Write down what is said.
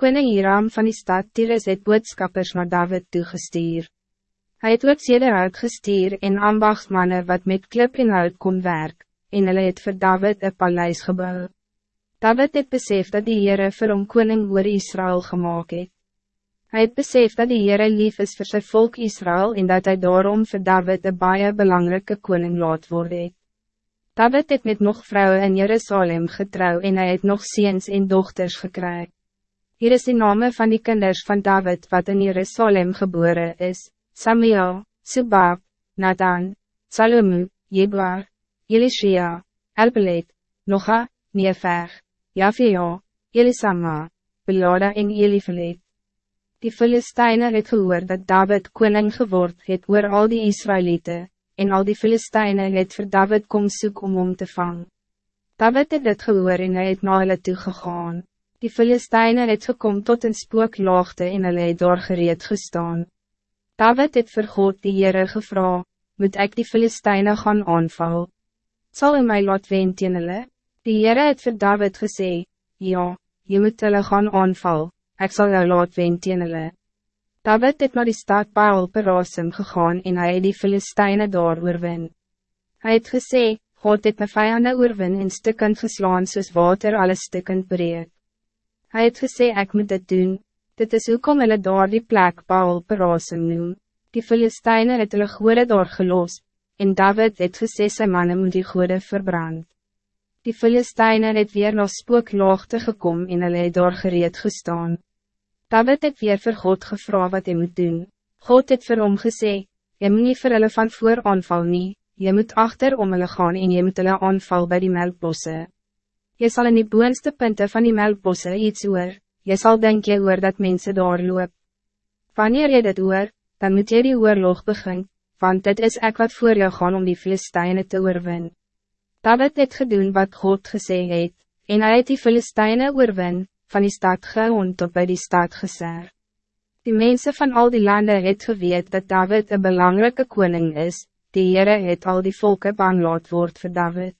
Koning Hiram van die stad Tyrus het boodskappers naar David toegestuur. Hij het ook sederhout gestuur en ambachtsmannen wat met klip en hout kon werk, en hulle het vir David een paleis gebouw. David het besef dat die Heere vir hom koning oor Israël gemaakt het. Hij het besef dat die Heere lief is voor zijn volk Israël en dat hij daarom voor David een baie belangrijke koning laat worden. David het met nog vrouwen in Jerusalem getrouw en hij het nog ziens en dochters gekregen. Hier is de name van die kinders van David wat in Jerusalem geboren is, Samuel, Subab, Nathan, Salomu, Jebbar, Elishia, Elpelet, Nocha, Neefeg, Jafia, Elisama, Belada en Elifelet. Die Filisteine het gehoor dat David koning geword het oor al die Israëlieten, en al die Filisteine het vir David kom soek om om te vangen. David het dit gehoor en hy het na hulle toegegaan. Die Filisteine het gekom tot een spooklaagte en hulle het daar gereed gestaan. David het vir God die Heere gevra, moet ik die Filisteine gaan aanval? Zal u mij laat wen teen hulle? Die Heere het vir David gesê, ja, je moet hulle gaan aanval, ik zal jou laat wen teen hulle. David het naar die stad Baal Perasem gegaan en hy het die Filisteine daar oorwin. Hy het gesê, God het my vijanden oorwin en stukkend geslaan soos water alle stukkend breek. Hij het gesê ek moet dit doen, dit is hoekom hulle daar die plek Baal Perasem noem. Die Filisteine het hulle goede daar gelos, en David het gesê sy manne moet die goede verbrand. Die Filisteine het weer na spookloogte gekom en hulle het daar gereed gestaan. David het weer vir God gevra wat hij moet doen. God het vir hom gesê, jy moet nie vir hulle van voor aanval nie, jy moet achter om hulle gaan en jy moet hulle aanval bij die melkbosse. Je zal in die boonste punten van die melkbosse iets hoor, je zal denken hoor dat mensen daar loop. Wanneer je dit hoor, dan moet je die oorlog begin, want dit is ek wat voor jou gaan om die Filisteine te oorwin. David het gedoen wat God gesê het, en hy het die Filisteine oorwin, van die stad gehoond tot bij die stad geser. Die mensen van al die landen het geweet dat David een belangrijke koning is, die Heere het al die volken bang laat word voor David.